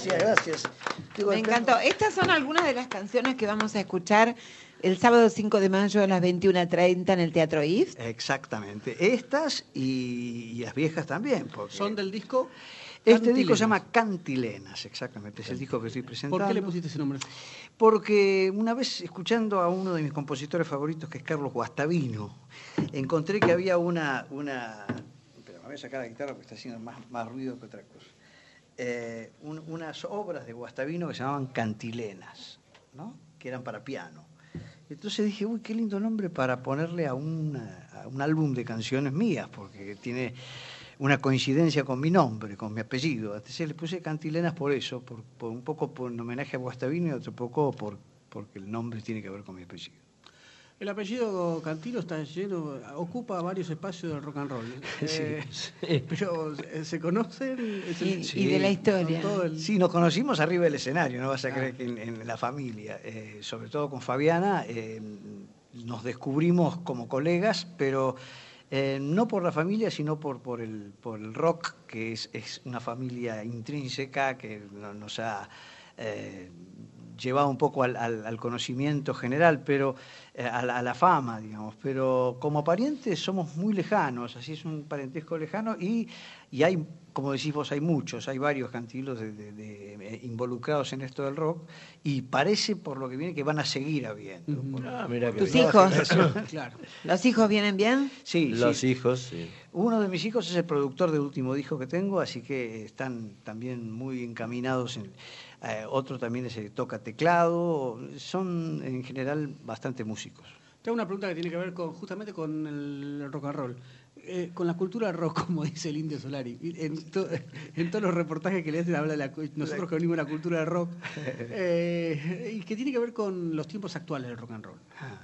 Gracias, gracias. Digo, Me encantó. Estas son algunas de las canciones que vamos a escuchar el sábado 5 de mayo a las 21.30 en el Teatro IF. Exactamente. Estas y, y las viejas también. Porque ¿Son del disco? Este disco se llama Cantilenas, exactamente. Es el disco que estoy presentando. ¿Por qué le pusiste ese nombre? Porque una vez escuchando a uno de mis compositores favoritos, que es Carlos Guastavino, encontré que había una... una pero me voy a sacar la guitarra porque está haciendo más, más ruido que otra cosa. Eh, un- unas obras de Guastavino que se llamaban Cantilenas, ¿no? que eran para piano. Entonces dije, uy, qué lindo nombre para ponerle a, una- a un álbum de canciones mías, porque tiene una coincidencia con mi nombre, con mi apellido. Entonces le puse Cantilenas por eso, por, por un poco por un homenaje a Guastavino y otro poco por, porque el nombre tiene que ver con mi apellido. El apellido Cantilo está lleno, ocupa varios espacios del rock and roll. Sí. Eh, Pero eh, se conocen. Y- y de la historia. el- Sí, nos conocimos arriba del escenario, no vas a creer que en, en la familia, eh, sobre todo con Fabiana, eh, nos descubrimos como colegas, pero eh, no por la familia, sino por, por, el, por el rock, que es, es una familia intrínseca que no- nos ha eh, llevado un poco al, al- al conocimiento general, pero eh, a, la, a la fama, digamos. Pero como parientes somos muy lejanos, así es un parentesco lejano y, y hay, como decís vos, hay muchos, hay varios cantilos de- de- de- eh, involucrados en esto del rock y parece por lo que viene que van a seguir habiendo. por- Ah, mira qué ¿Tus bien. hijos? Claro. ¿Los hijos vienen bien? Sí, Los sí. hijos, sí. Uno de mis hijos es el productor del último disco que tengo, así que están también muy encaminados. En, eh, otro también es toca teclado. Son en general bastante músicos. Tengo una pregunta que tiene que ver con justamente con el rock and roll. Eh, con la cultura rock, como dice el Indio Solari. En, to- en todos los reportajes que le hacen habla de la, nosotros que venimos de la cultura del rock. eh, y que tiene que ver con los tiempos actuales del rock and roll.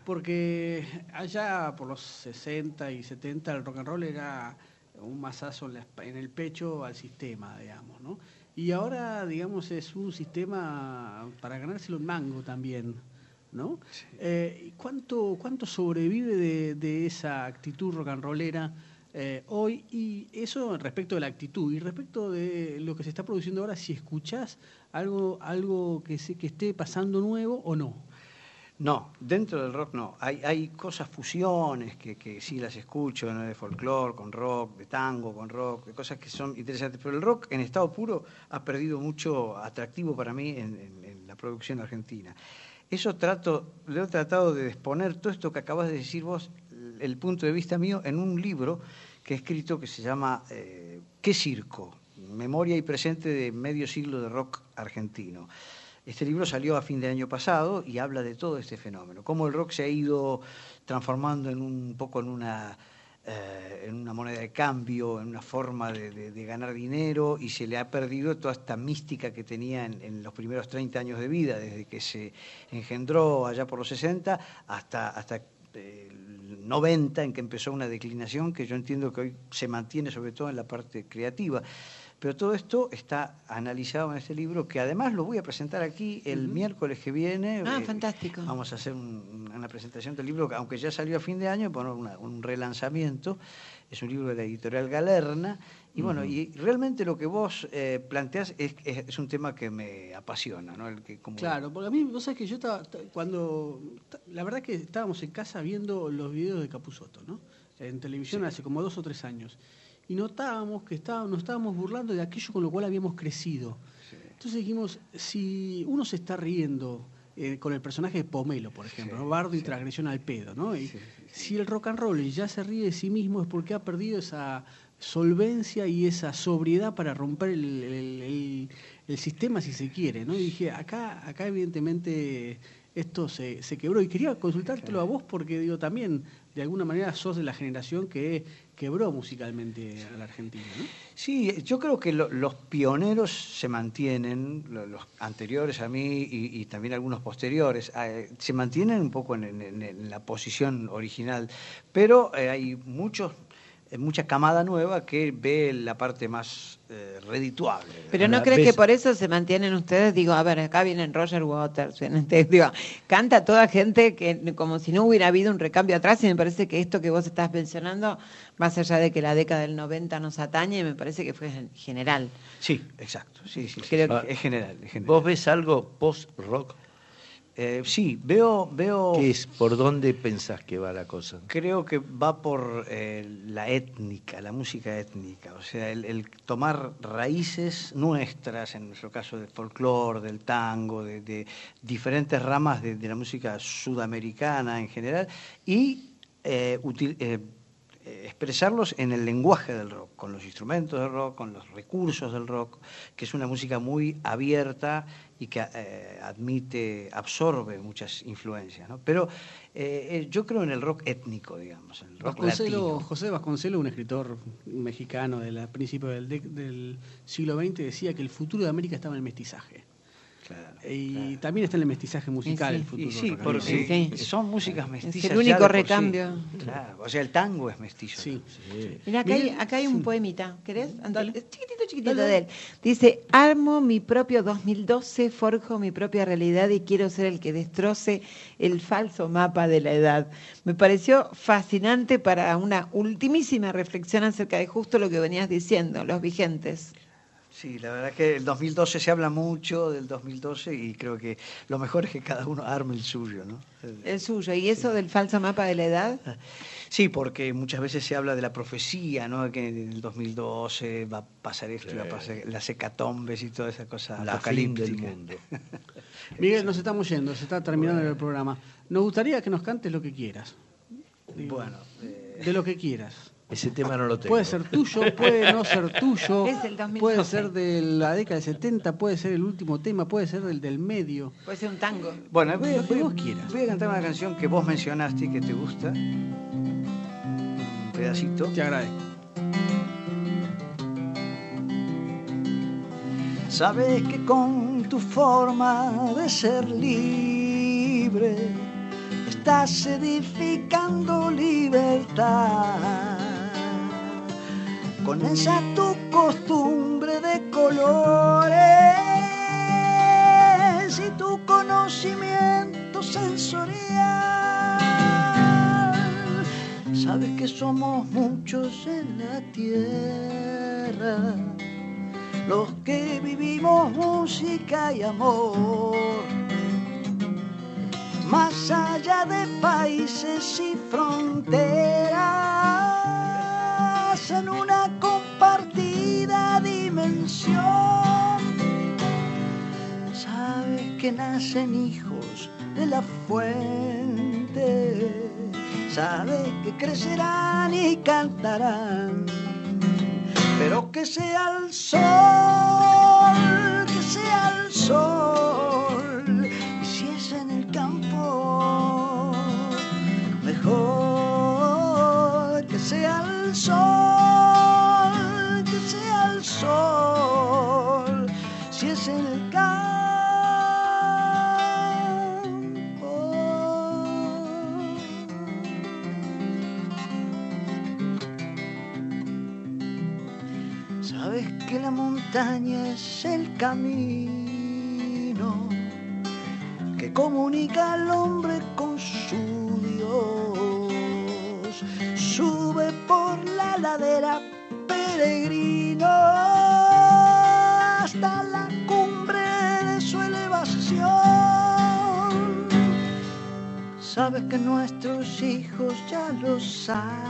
Porque allá por los 60 y 70 el rock and roll era un mazazo en, la en el pecho al sistema, digamos, ¿no? Y ahora, digamos, es un sistema para ganárselo en mango también, ¿no? Eh, ¿cuánto, ¿Cuánto sobrevive de, de esa actitud rock and rollera eh, hoy? Y eso respecto de la actitud. Y respecto de lo que se está produciendo ahora, si escuchás algo, algo que, se, que esté pasando nuevo o no. No, dentro del rock no. Hay, hay cosas, fusiones que, que sí las escucho, ¿no? de folclore, con rock, de tango, con rock, de cosas que son interesantes. Pero el rock en estado puro ha perdido mucho atractivo para mí en, la producción argentina. Eso trato, lo he tratado de exponer todo esto que acabas de decir vos, el punto de vista mío, en un libro que he escrito que se llama eh, ¿Qué circo? Memoria y presente de medio siglo de rock argentino. Este libro salió a fin de año pasado y habla de todo este fenómeno, cómo el rock se ha ido transformando en un poco en una, eh, en una moneda de cambio, en una forma de, ganar dinero y se le ha perdido toda esta mística que tenía en, los primeros 30 años de vida, desde que se engendró allá por los 60 hasta, hasta eh, el 90 en que empezó una declinación que yo entiendo que hoy se mantiene sobre todo en la parte creativa. Pero todo esto está analizado en este libro, que además lo voy a presentar aquí el miércoles que viene. Ah, Eh, fantástico. Vamos a hacer un- una presentación del libro, que aunque ya salió a fin de año, bueno, una- un relanzamiento. Es un libro de la editorial Galerna. Y bueno, y realmente lo que vos eh, planteás es, es, es un tema que me apasiona, ¿no? El que como Claro, porque a mí, vos sabés que yo estaba, ta- cuando, la verdad que estábamos en casa viendo los videos de Capusotto, ¿no? En televisión hace como dos o tres años. Y notábamos que estábamos, nos estábamos burlando de aquello con lo cual habíamos crecido. Entonces dijimos, si uno se está riendo eh, con el personaje de Pomelo, por ejemplo, ¿no? Bardo y transgresión al pedo, ¿no? Y si el rock and roll ya se ríe de sí mismo es porque ha perdido esa solvencia y esa sobriedad para romper el, el- el- el sistema si se quiere, ¿no? Y dije, acá, acá evidentemente esto se, se quebró. Y quería consultártelo a vos porque digo también, de alguna manera sos de la generación que quebró musicalmente a la Argentina, ¿no? Sí, yo creo que lo- los pioneros se mantienen, lo- los anteriores a mí y, también algunos posteriores, eh, se mantienen un poco en, la posición original, pero eh, hay muchos, mucha camada nueva que ve la parte más eh, redituable. Pero no crees que por eso se mantienen ustedes, digo, a ver, acá vienen Roger Waters, vienen ustedes, digo, canta toda gente que como si no hubiera habido un recambio atrás y me parece que esto que vos estás mencionando, más allá de que la década del 90 nos atañe, me parece que fue en general. Sí, exacto, sí, sí, sí, Creo sí, es general, es general. ¿Vos ves algo post-rock? Eh, sí, veo, veo ¿Qué es? ¿Por dónde pensás que va la cosa? Creo que va por eh, la étnica, la música étnica, o sea, el, el tomar raíces nuestras, en nuestro caso del folclore, del tango, de, de diferentes ramas de, de la música sudamericana en general, y util- eh, expresarlos en el lenguaje del rock, con los instrumentos del rock, con los recursos del rock, que es una música muy abierta y que eh, admite, absorbe muchas influencias. ¿no? Pero eh, eh, yo creo en el rock étnico, digamos, en el rock Vasconcelo, latino. José Vasconcelos, un escritor mexicano del principio del, de- del siglo XX, decía que el futuro de América estaba en el mestizaje. Y también está en el mestizaje musical sí. el futuro. Y sí, porque son músicas mestizas. el ya único sí. recambio. Claro, o sea, el tango es mestizo. Sí. Mira, acá hay, acá hay un sí. poemita, ¿querés? Anda, Dale. es chiquitito, chiquitito Dale, de él. Dice, armo mi propio 2012, forjo mi propia realidad y quiero ser el que destroce el falso mapa de la edad. Me pareció fascinante para una ultimísima reflexión acerca de justo lo que venías diciendo, los vigentes. Sí, la verdad que el 2012 se habla mucho del 2012 y creo que lo mejor es que cada uno arme el suyo, ¿no? El suyo. ¿Y eso del falso mapa de la edad? Sí, porque muchas veces se habla de la profecía, ¿no? Que en el 2012 va a pasar esto, y va a pasar las hecatombes y toda esa cosa La fin del apocalíptica. mundo. Miguel, nos estamos yendo, se está terminando el programa. Nos gustaría que nos cantes lo que quieras. Bueno, eh, De lo que quieras. Ese tema no lo tengo. Puede ser tuyo, puede no ser tuyo, Es el 2012. puede ser de la década del 70, puede ser el último tema, puede ser del del medio. Puede ser un tango. bueno voy, Lo que voy- vos quieras. voy a cantar una canción que vos mencionaste y que te gusta. Un pedacito. Te agradezco. Sabes que con tu forma de ser libre estás edificando libertad. Con esa tu costumbre de colores y tu conocimiento sensorial. Sabes que somos muchos en la tierra, los que vivimos música y amor más allá de países y fronteras, en una que nacen hijos de la fuente, sabes que crecerán y cantarán, pero que sea el sol, que sea el sol, y si es en el campo, mejor que sea el sol, que sea el sol, si es en el es el camino que comunica al hombre con su Dios. Sube por la ladera peregrino hasta la cumbre de su elevación. Sabes que nuestros hijos ya lo saben.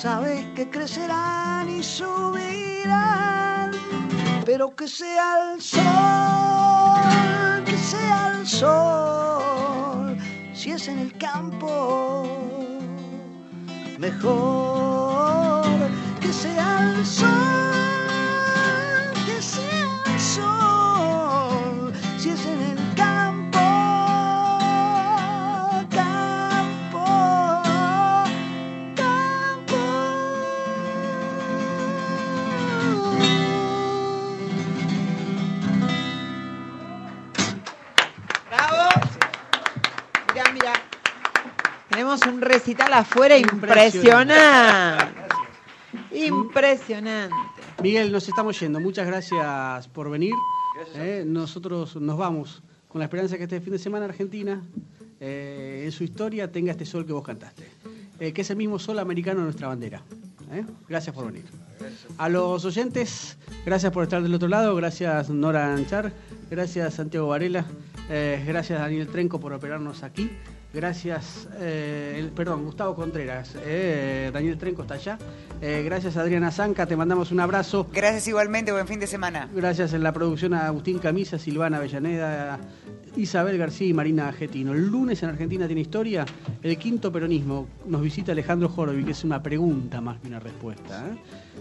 Sabes que crecerán y subirán, pero que sea el sol, que sea el sol, si es en el campo, mejor que sea el sol, un recital afuera impresionante. Impresionante. Miguel, nos estamos yendo. Muchas gracias por venir. Eh, nosotros nos vamos con la esperanza que este fin de semana Argentina, eh, en su historia, tenga este sol que vos cantaste. Eh, que es el mismo sol americano de nuestra bandera. Eh, Gracias por venir. A los oyentes, gracias por estar del otro lado. Gracias Nora Anchar. Gracias Santiago Varela. eh, gracias Daniel Trenco por operarnos aquí. Gracias, eh, el- perdón, Gustavo Contreras. eh, Daniel Trenco está allá. Eh, gracias Adriana Zanca, te mandamos un abrazo. Gracias igualmente, buen fin de semana. Gracias en la producción a Agustín Camisa, Silvana Avellaneda, Isabel García y Marina Getino. El lunes en Argentina tiene historia. El quinto peronismo. Nos visita Alejandro Jorobi, que es una pregunta más que una respuesta.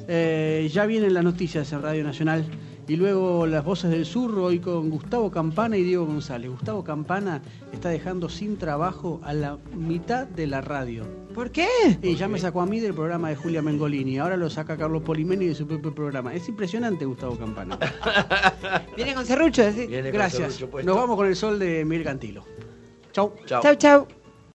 Eh, ya vienen las noticias en Radio Nacional. Y luego las voces del sur, hoy con Gustavo Campana y Diego González. Gustavo Campana está dejando sin trabajo a la mitad de la radio. ¿Por qué? Y ya me sacó a mí del programa de Julia Mengolini. Ahora lo saca Carlos Polimeni de su propio programa. Es impresionante Gustavo Campana. Viene con serrucho, decís. Viene con Gracias. serrucho puesto. Nos vamos con el sol de Miguel Cantilo. Chau. Chau. Chau, chau.